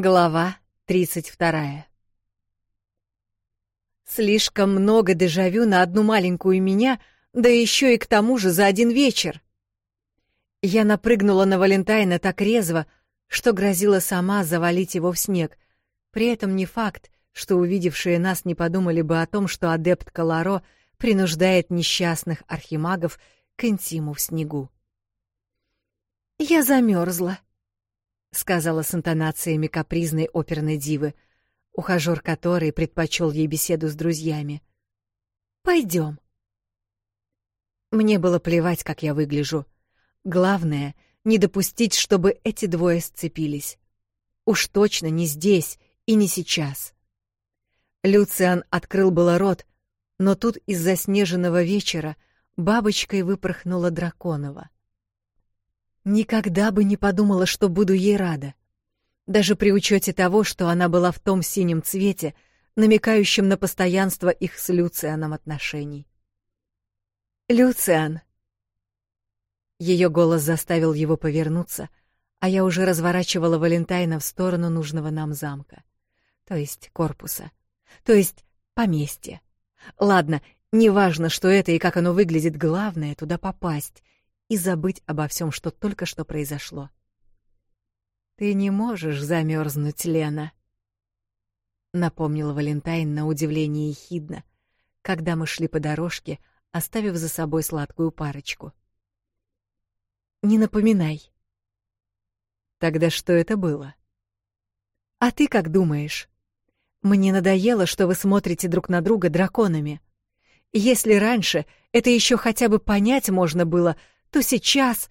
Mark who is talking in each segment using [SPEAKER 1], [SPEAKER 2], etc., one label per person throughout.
[SPEAKER 1] Глава тридцать вторая. Слишком много дежавю на одну маленькую меня, да еще и к тому же за один вечер. Я напрыгнула на Валентайна так резво, что грозила сама завалить его в снег. При этом не факт, что увидевшие нас не подумали бы о том, что адепт Колоро принуждает несчастных архимагов к интиму в снегу. Я замерзла. сказала с интонациями капризной оперной дивы, ухажёр которой предпочел ей беседу с друзьями. «Пойдем». Мне было плевать, как я выгляжу. Главное — не допустить, чтобы эти двое сцепились. Уж точно не здесь и не сейчас. Люциан открыл было рот, но тут из заснеженного вечера бабочкой выпорхнула Драконова. Никогда бы не подумала, что буду ей рада. Даже при учете того, что она была в том синем цвете, намекающем на постоянство их с Люцианом отношений. «Люциан!» Ее голос заставил его повернуться, а я уже разворачивала Валентайна в сторону нужного нам замка. То есть корпуса. То есть поместья. Ладно, неважно, что это и как оно выглядит, главное — туда попасть и забыть обо всем, что только что произошло. Ты не можешь замерзнуть, Лена, напомнил Валентайн на удивление ехидно, когда мы шли по дорожке, оставив за собой сладкую парочку. Не напоминай. Тогда что это было? А ты как думаешь? Мне надоело, что вы смотрите друг на друга драконами. Если раньше это еще хотя бы понять можно было, то сейчас.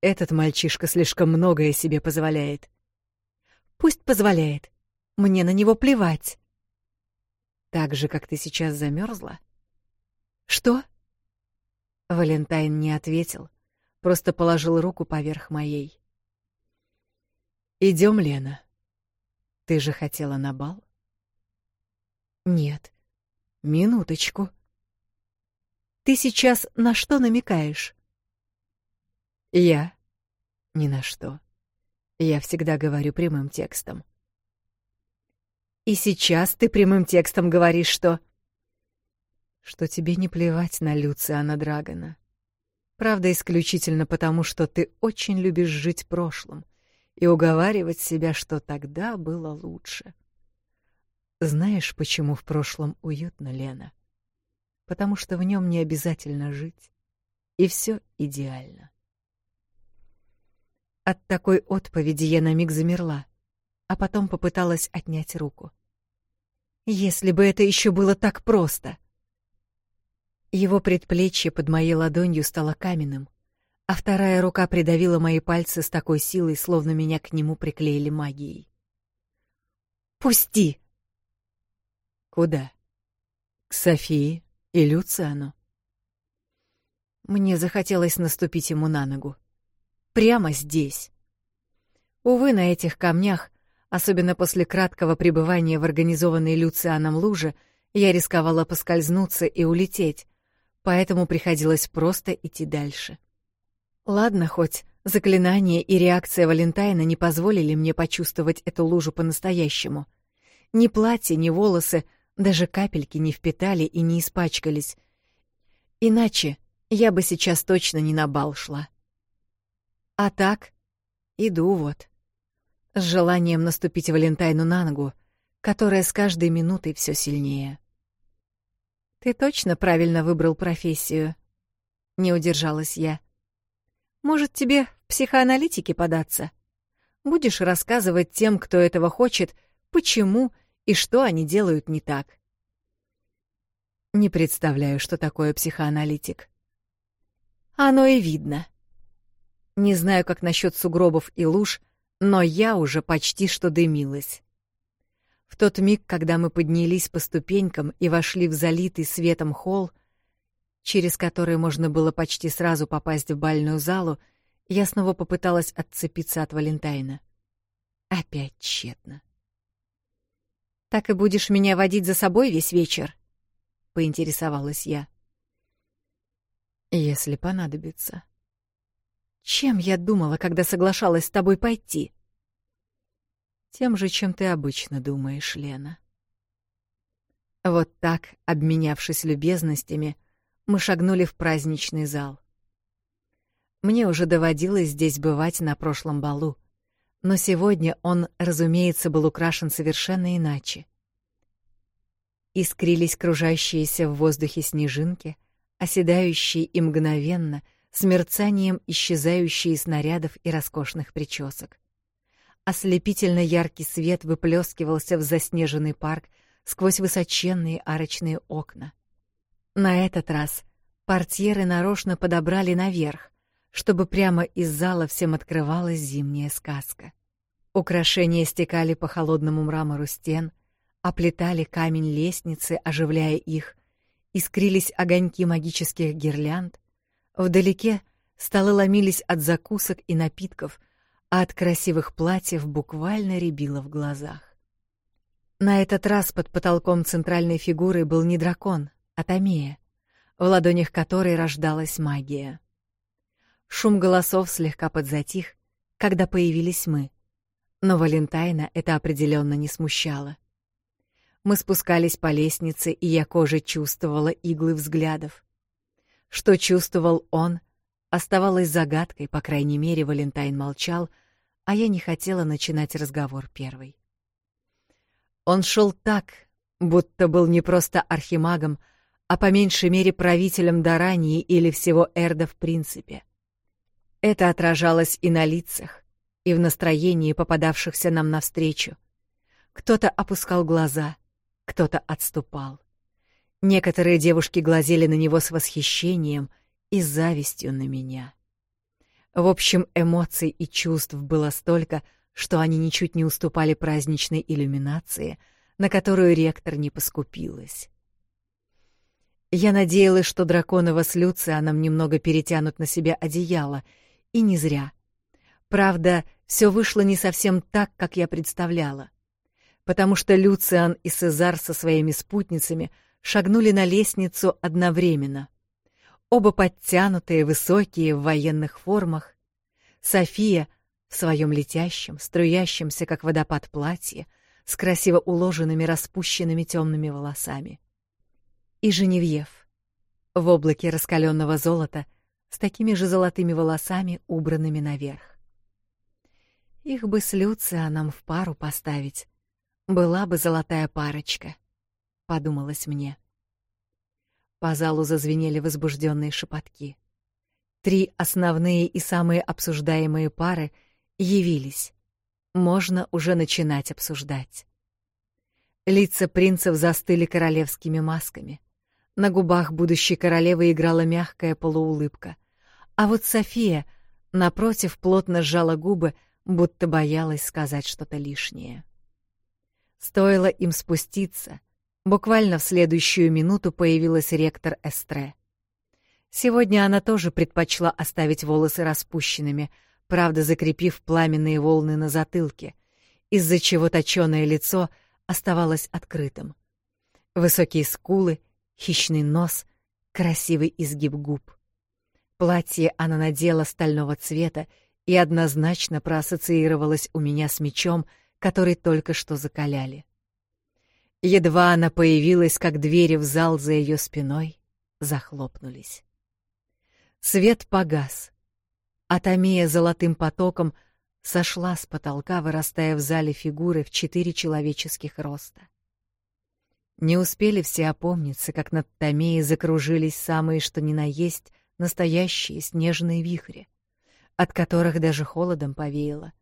[SPEAKER 1] Этот мальчишка слишком многое себе позволяет. Пусть позволяет. Мне на него плевать. Так же, как ты сейчас замерзла? Что? Валентайн не ответил, просто положил руку поверх моей. Идем, Лена. Ты же хотела на бал? Нет. Минуточку. Ты сейчас на что намекаешь? Я ни на что. Я всегда говорю прямым текстом. И сейчас ты прямым текстом говоришь, что что тебе не плевать на Люциана Драгона. Правда, исключительно потому, что ты очень любишь жить прошлым и уговаривать себя, что тогда было лучше. Знаешь, почему в прошлом уютно, Лена? — потому что в нем не обязательно жить, и все идеально. От такой отповеди я на миг замерла, а потом попыталась отнять руку. Если бы это еще было так просто. Его предплечье под моей ладонью стало каменным, а вторая рука придавила мои пальцы с такой силой, словно меня к нему приклеили магией. Пусти. Куда? К Софии? и Люциану. Мне захотелось наступить ему на ногу. Прямо здесь. Увы, на этих камнях, особенно после краткого пребывания в организованной Люцианом луже, я рисковала поскользнуться и улететь, поэтому приходилось просто идти дальше. Ладно хоть, заклинание и реакция Валентайна не позволили мне почувствовать эту лужу по-настоящему. Ни платье, ни волосы — даже капельки не впитали и не испачкались. Иначе я бы сейчас точно не на бал шла. А так, иду вот. С желанием наступить Валентайну на ногу, которая с каждой минутой все сильнее. «Ты точно правильно выбрал профессию?» — не удержалась я. «Может, тебе в психоаналитике податься? Будешь рассказывать тем, кто этого хочет, почему — и что они делают не так. Не представляю, что такое психоаналитик. Оно и видно. Не знаю, как насчет сугробов и луж, но я уже почти что дымилась. В тот миг, когда мы поднялись по ступенькам и вошли в залитый светом холл, через который можно было почти сразу попасть в бальную залу, я снова попыталась отцепиться от Валентайна. Опять тщетно. Так и будешь меня водить за собой весь вечер? поинтересовалась я. Если понадобится. Чем я думала, когда соглашалась с тобой пойти? Тем же, чем ты обычно думаешь, Лена. Вот так, обменявшись любезностями, мы шагнули в праздничный зал. Мне уже доводилось здесь бывать на прошлом балу, но сегодня он, разумеется, был украшен совершенно иначе. Искрились кружащиеся в воздухе снежинки, оседающие и мгновенно, с мерцанием исчезающие снарядов и роскошных причесок. Ослепительно яркий свет выплескивался в заснеженный парк сквозь высоченные арочные окна. На этот раз портьеры нарочно подобрали наверх, чтобы прямо из зала всем открывалась зимняя сказка. Украшения стекали по холодному мрамору стен, оплетали камень лестницы, оживляя их, искрились огоньки магических гирлянд, вдалеке столы ломились от закусок и напитков, а от красивых платьев буквально рябило в глазах. На этот раз под потолком центральной фигуры был не дракон, а Томея, в ладонях которой рождалась магия. Шум голосов слегка подзатих, когда появились мы, но Валентайна это определенно не смущало. Мы спускались по лестнице, и я кожей чувствовала иглы взглядов. Что чувствовал он, оставалось загадкой, по крайней мере, Валентайн молчал, а я не хотела начинать разговор первой. Он шел так, будто был не просто архимагом, а по меньшей мере правителем Дарании или всего Эрда в принципе. Это отражалось и на лицах, и в настроении попадавшихся нам навстречу. Кто-то опускал глаза, кто-то отступал. Некоторые девушки глазели на него с восхищением и завистью на меня. В общем, эмоций и чувств было столько, что они ничуть не уступали праздничной иллюминации, на которую ректор не поскупилась. Я надеялась, что Драконова с Люцианом немного перетянут на себя одеяло, и не зря. Правда, все вышло не совсем так, как я представляла, потому что Люциан и Сезар со своими спутницами шагнули на лестницу одновременно. Оба подтянутые, высокие, в военных формах. София в своем летящем, струящемся, как водопад, платье, с красиво уложенными распущенными темными волосами. И Женевьев в облаке раскаленного золота с такими же золотыми волосами, убранными наверх. Их бы с Люцианом в пару поставить. Была бы золотая парочка, подумалось мне. По залу зазвенели возбужденные шепотки. Три основные и самые обсуждаемые пары явились. Можно уже начинать обсуждать. Лица принцев застыли королевскими масками. На губах будущей королевы играла мягкая полуулыбка, а вот София напротив плотно сжала губы, будто боялась сказать что-то лишнее. Стоило им спуститься, буквально в следующую минуту появилась ректор Эстре. Сегодня она тоже предпочла оставить волосы распущенными, правда закрепив пламенные волны на затылке, из-за чего точёное лицо оставалось открытым. Высокие скулы, хищный нос, красивый изгиб губ. Платье она надела стального цвета и однозначно проассоциировалась у меня с мечом, который только что закаляли. Едва она появилась, как двери в зал за ее спиной захлопнулись. Свет погас. Атомия золотым потоком сошла с потолка, вырастая в зале фигуры в четыре человеческих роста. Не успели все опомниться, как над Томеей закружились самые что ни на есть настоящие снежные вихри — от которых даже холодом повеяло.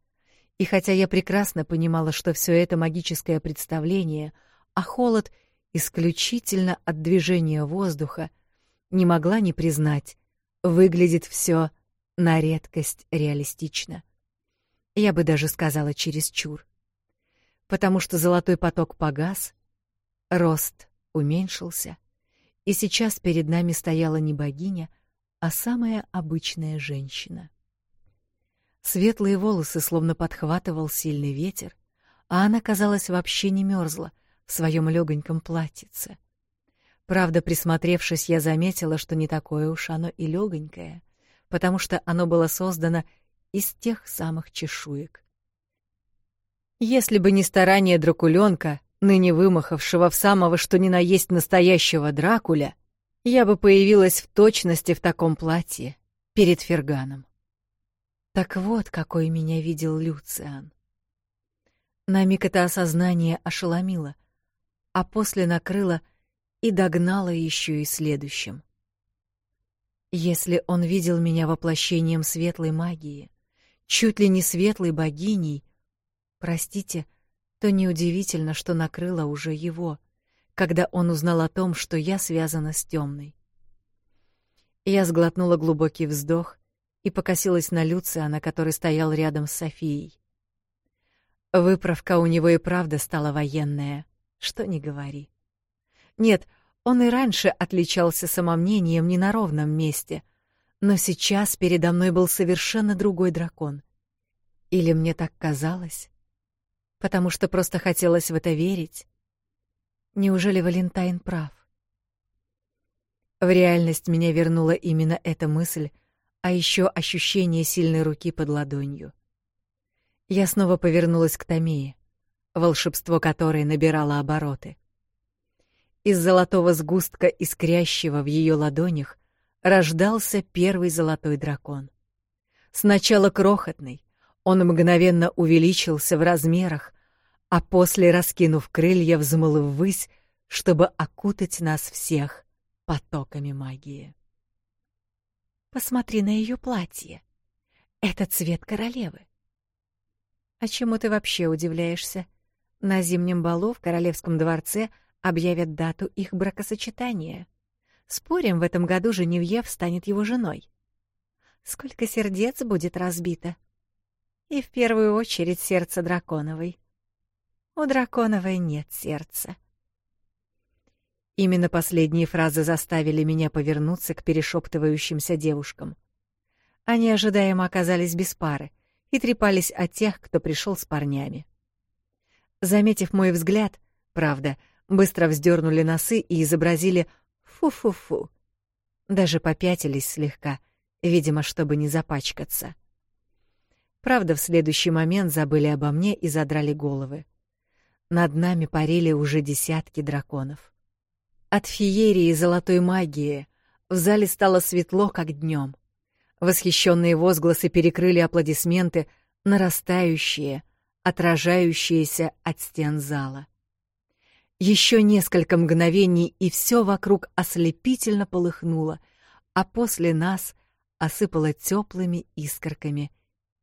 [SPEAKER 1] И хотя я прекрасно понимала, что все это магическое представление, а холод исключительно от движения воздуха, не могла не признать, выглядит все на редкость реалистично. Я бы даже сказала чересчур. Потому что золотой поток погас, рост уменьшился, и сейчас перед нами стояла не богиня, а самая обычная женщина. Светлые волосы словно подхватывал сильный ветер, а она, казалось, вообще не мерзла в своем легоньком платьице. Правда, присмотревшись, я заметила, что не такое уж оно и легонькое, потому что оно было создано из тех самых чешуек. Если бы не старание Дракуленка, ныне вымахавшего в самого что ни на есть настоящего Дракуля, я бы появилась в точности в таком платье перед Ферганом. Так вот, какой меня видел Люциан. На миг это осознание ошеломило, а после накрыло и догнало еще и следующим. Если он видел меня воплощением светлой магии, чуть ли не светлой богиней, простите, то неудивительно, что накрыло уже его, когда он узнал о том, что я связана с темной. Я сглотнула глубокий вздох и покосилась на Люциана, который стоял рядом с Софией. Выправка у него и правда стала военная, что не говори. Нет, он и раньше отличался самомнением не на ровном месте, но сейчас передо мной был совершенно другой дракон. Или мне так казалось? Потому что просто хотелось в это верить. Неужели Валентайн прав? В реальность меня вернула именно эта мысль, а еще ощущение сильной руки под ладонью. Я снова повернулась к Томии, волшебство которой набирало обороты. Из золотого сгустка, искрящего в ее ладонях, рождался первый золотой дракон. Сначала крохотный, он мгновенно увеличился в размерах, а после, раскинув крылья, взмыл ввысь, чтобы окутать нас всех потоками магии. Посмотри на ее платье. Это цвет королевы. А чему ты вообще удивляешься? На зимнем балу в королевском дворце объявят дату их бракосочетания. Спорим, в этом году Женевьев станет его женой. Сколько сердец будет разбито. И в первую очередь сердце драконовой. У драконовой нет сердца. Именно последние фразы заставили меня повернуться к перешептывающимся девушкам. Они ожидаемо оказались без пары и трепались о тех, кто пришел с парнями. Заметив мой взгляд, правда, быстро вздернули носы и изобразили «фу-фу-фу». Даже попятились слегка, видимо, чтобы не запачкаться. Правда, в следующий момент забыли обо мне и задрали головы. Над нами парили уже десятки драконов. От феерии золотой магии в зале стало светло, как днем. Восхищенные возгласы перекрыли аплодисменты, нарастающие, отражающиеся от стен зала. Еще несколько мгновений, и все вокруг ослепительно полыхнуло, а после нас осыпало теплыми искорками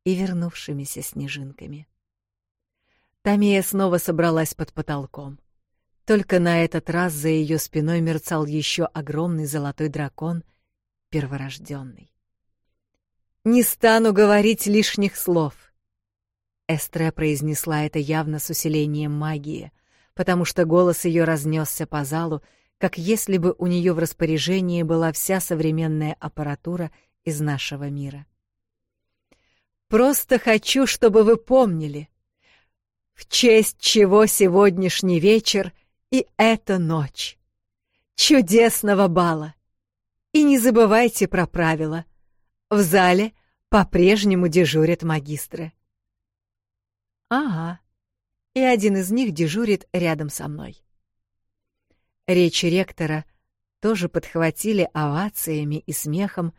[SPEAKER 1] и вернувшимися снежинками. Тамия снова собралась под потолком. Только на этот раз за ее спиной мерцал еще огромный золотой дракон, перворожденный. «Не стану говорить лишних слов!» Эстре произнесла это явно с усилением магии, потому что голос ее разнесся по залу, как если бы у нее в распоряжении была вся современная аппаратура из нашего мира. «Просто хочу, чтобы вы помнили, в честь чего сегодняшний вечер — и эта ночь. Чудесного бала! И не забывайте про правила. В зале по-прежнему дежурят магистры. Ага. И один из них дежурит рядом со мной. Речи ректора тоже подхватили овациями и смехом.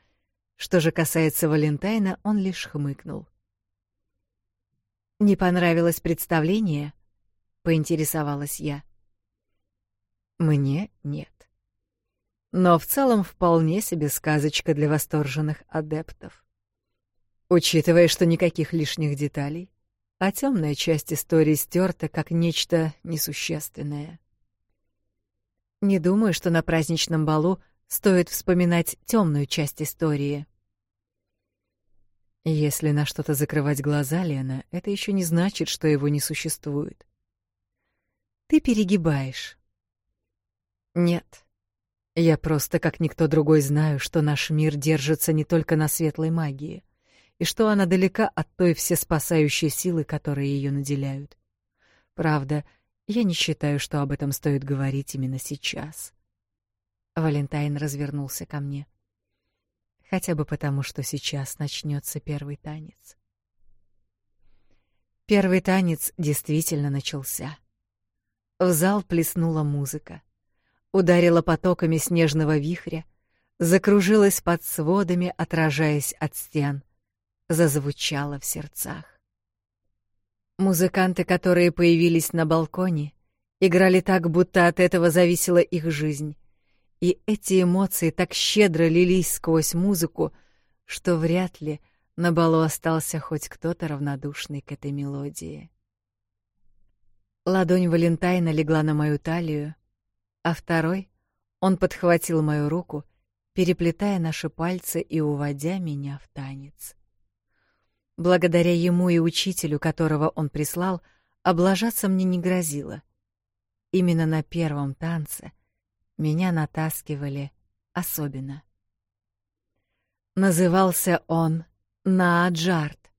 [SPEAKER 1] Что же касается Валентайна, он лишь хмыкнул. «Не понравилось представление?» — поинтересовалась я мне нет. Но в целом вполне себе сказочка для восторженных адептов. Учитывая, что никаких лишних деталей, а темная часть истории стерта как нечто несущественное. Не думаю, что на праздничном балу стоит вспоминать темную часть истории. Если на что-то закрывать глаза Лена, это еще не значит, что его не существует. Ты перегибаешь. Нет. Я просто, как никто другой, знаю, что наш мир держится не только на светлой магии, и что она далека от той всеспасающей силы, которые ее наделяют. Правда, я не считаю, что об этом стоит говорить именно сейчас. Валентайн развернулся ко мне. Хотя бы потому, что сейчас начнется первый танец. Первый танец действительно начался. В зал плеснула музыка ударила потоками снежного вихря, закружилась под сводами, отражаясь от стен, зазвучала в сердцах. Музыканты, которые появились на балконе, играли так, будто от этого зависела их жизнь. И эти эмоции так щедро лились сквозь музыку, что вряд ли на балу остался хоть кто-то равнодушный к этой мелодии. Ладонь Валентайна легла на мою талию, а второй он подхватил мою руку, переплетая наши пальцы и уводя меня в танец. Благодаря ему и учителю, которого он прислал, облажаться мне не грозило. Именно на первом танце меня натаскивали особенно. Назывался он Нааджарт,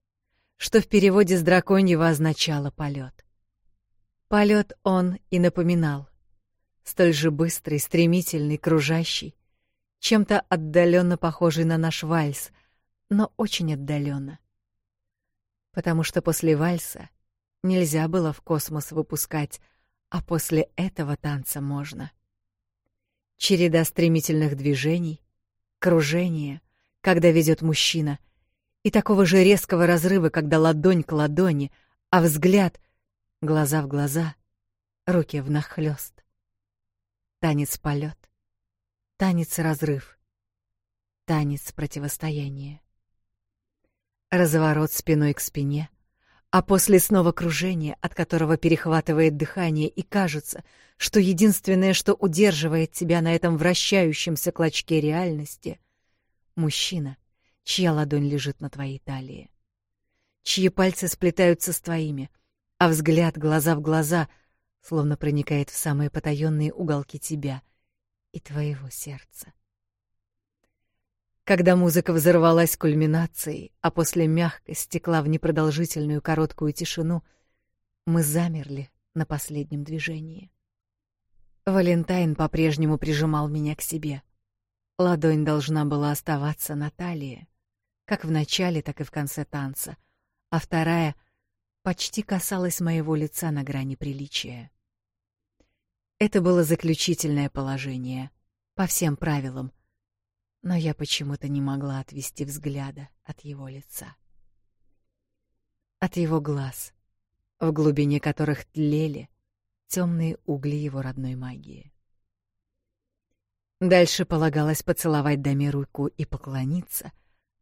[SPEAKER 1] что в переводе с драконьего означало полет. Полет он и напоминал столь же быстрый, стремительный, кружащий, чем-то отдаленно похожий на наш вальс, но очень отдаленно. Потому что после вальса нельзя было в космос выпускать, а после этого танца можно. Череда стремительных движений, кружение, когда ведет мужчина, и такого же резкого разрыва, когда ладонь к ладони, а взгляд — глаза в глаза, руки внахлёст. Танец полет, танец разрыв, танец противостояния. Разворот спиной к спине, а после снова кружение, от которого перехватывает дыхание и кажется, что единственное, что удерживает тебя на этом вращающемся клочке реальности — мужчина, чья ладонь лежит на твоей талии, чьи пальцы сплетаются с твоими, а взгляд глаза в глаза — словно проникает в самые потаенные уголки тебя и твоего сердца. Когда музыка взорвалась кульминацией, а после мягко стекла в непродолжительную короткую тишину, мы замерли на последнем движении. Валентайн по-прежнему прижимал меня к себе. Ладонь должна была оставаться на талии, как в начале, так и в конце танца, а вторая почти касалась моего лица на грани приличия. Это было заключительное положение, по всем правилам. Но я почему-то не могла отвести взгляда от его лица. От его глаз, в глубине которых тлели темные угли его родной магии. Дальше полагалось поцеловать даме руку и поклониться,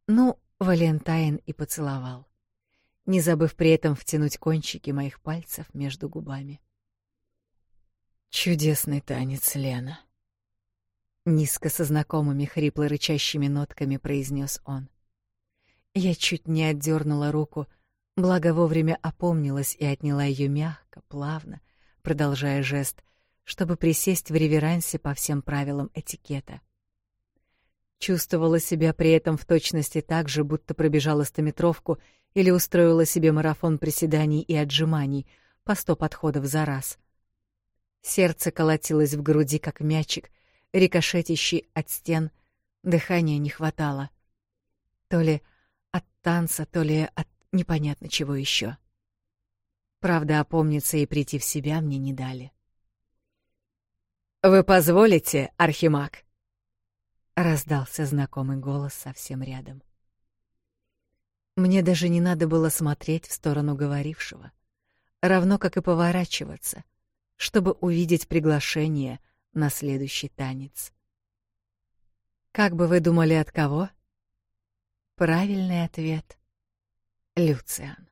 [SPEAKER 1] но Валентайн и поцеловал, не забыв при этом втянуть кончики моих пальцев между губами. — Чудесный танец, Лена. Низко со знакомыми хрипло-рычащими нотками произнес он. Я чуть не отдернула руку, благо вовремя опомнилась и отняла ее мягко, плавно, продолжая жест, чтобы присесть в реверансе по всем правилам этикета. Чувствовала себя при этом в точности так же, будто пробежала стометровку или устроила себе марафон приседаний и отжиманий по сто подходов за раз. Сердце колотилось в груди, как мячик, рикошетящий от стен. Дыхания не хватало. То ли от танца, то ли от непонятно чего еще. Правда, опомниться и прийти в себя мне не дали. «Вы позволите, Архимаг?» — раздался знакомый голос совсем рядом. Мне даже не надо было смотреть в сторону говорившего, равно как и поворачиваться чтобы увидеть приглашение на следующий танец. Как бы вы думали, от кого? Правильный ответ — Люциан.